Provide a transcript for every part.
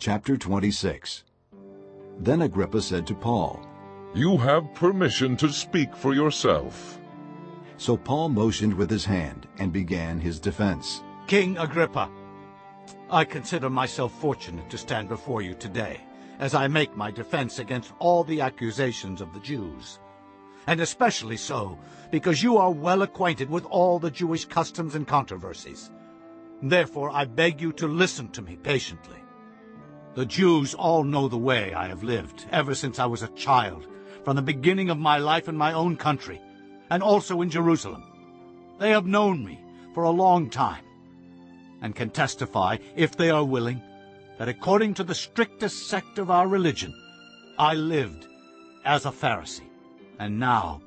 Chapter 26 Then Agrippa said to Paul, You have permission to speak for yourself. So Paul motioned with his hand and began his defense. King Agrippa, I consider myself fortunate to stand before you today as I make my defense against all the accusations of the Jews. And especially so because you are well acquainted with all the Jewish customs and controversies. Therefore I beg you to listen to me patiently. The Jews all know the way I have lived ever since I was a child, from the beginning of my life in my own country, and also in Jerusalem. They have known me for a long time, and can testify, if they are willing, that according to the strictest sect of our religion, I lived as a Pharisee, and now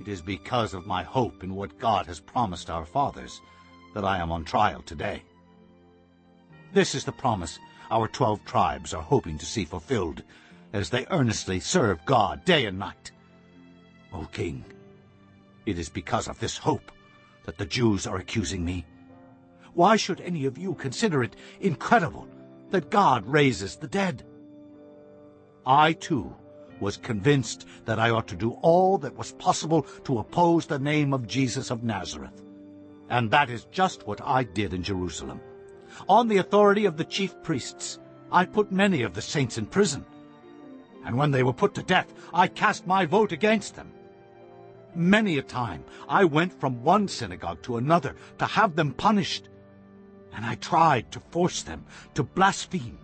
it is because of my hope in what God has promised our fathers that I am on trial today. This is the promise our twelve tribes are hoping to see fulfilled as they earnestly serve God day and night. O King, it is because of this hope that the Jews are accusing me. Why should any of you consider it incredible that God raises the dead? I, too, was convinced that I ought to do all that was possible to oppose the name of Jesus of Nazareth. And that is just what I did in Jerusalem. On the authority of the chief priests, I put many of the saints in prison. And when they were put to death, I cast my vote against them. Many a time I went from one synagogue to another to have them punished, and I tried to force them to blaspheme.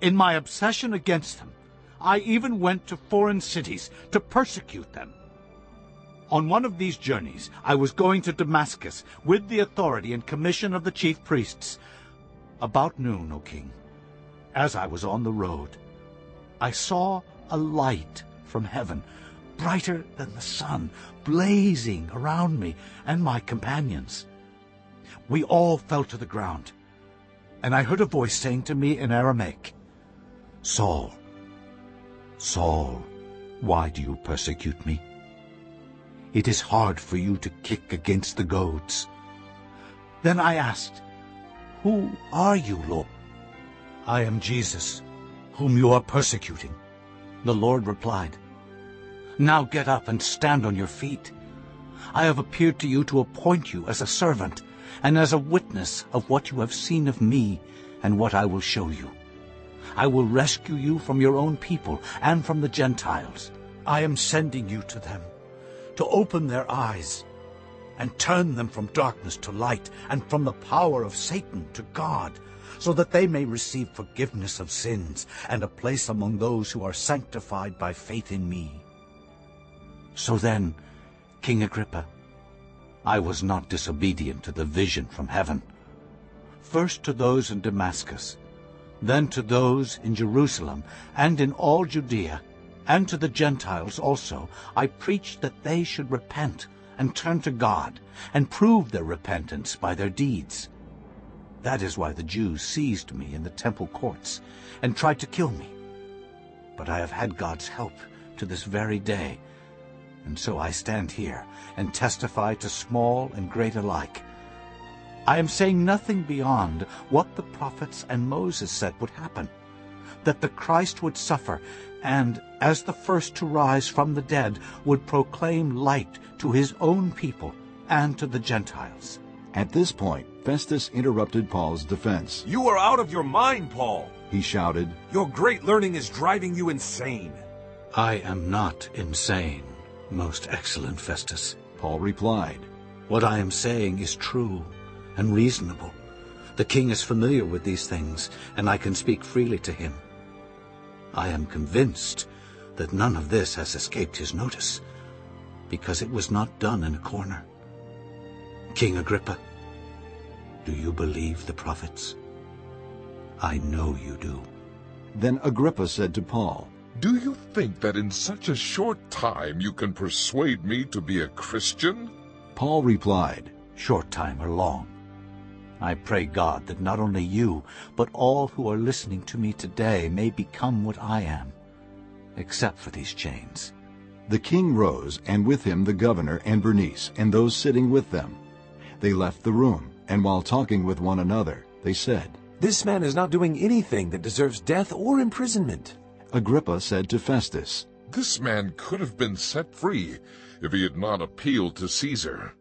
In my obsession against them, I even went to foreign cities to persecute them. On one of these journeys I was going to Damascus with the authority and commission of the chief priests. About noon, O king, as I was on the road, I saw a light from heaven, brighter than the sun, blazing around me and my companions. We all fell to the ground, and I heard a voice saying to me in Aramaic, Saul, Saul, why do you persecute me? It is hard for you to kick against the goads. Then I asked, Who are you, Lord? I am Jesus, whom you are persecuting. The Lord replied, Now get up and stand on your feet. I have appeared to you to appoint you as a servant and as a witness of what you have seen of me and what I will show you. I will rescue you from your own people and from the Gentiles. I am sending you to them to open their eyes and turn them from darkness to light and from the power of Satan to God, so that they may receive forgiveness of sins and a place among those who are sanctified by faith in me. So then, King Agrippa, I was not disobedient to the vision from heaven. First to those in Damascus, then to those in Jerusalem and in all Judea, and to the Gentiles also, I preached that they should repent and turn to God, and prove their repentance by their deeds. That is why the Jews seized me in the temple courts and tried to kill me. But I have had God's help to this very day, and so I stand here and testify to small and great alike. I am saying nothing beyond what the prophets and Moses said would happen, that the Christ would suffer and, as the first to rise from the dead, would proclaim light to his own people and to the Gentiles. At this point, Festus interrupted Paul's defense. You are out of your mind, Paul. He shouted, Your great learning is driving you insane. I am not insane, most excellent Festus. Paul replied. What I am saying is true and reasonable. The king is familiar with these things, and I can speak freely to him. I am convinced that none of this has escaped his notice, because it was not done in a corner. King Agrippa, do you believe the prophets? I know you do. Then Agrippa said to Paul, Do you think that in such a short time you can persuade me to be a Christian? Paul replied, Short time or long. I pray God that not only you, but all who are listening to me today may become what I am, except for these chains. The king rose, and with him the governor and Bernice, and those sitting with them. They left the room, and while talking with one another, they said, This man is not doing anything that deserves death or imprisonment. Agrippa said to Festus, This man could have been set free if he had not appealed to Caesar.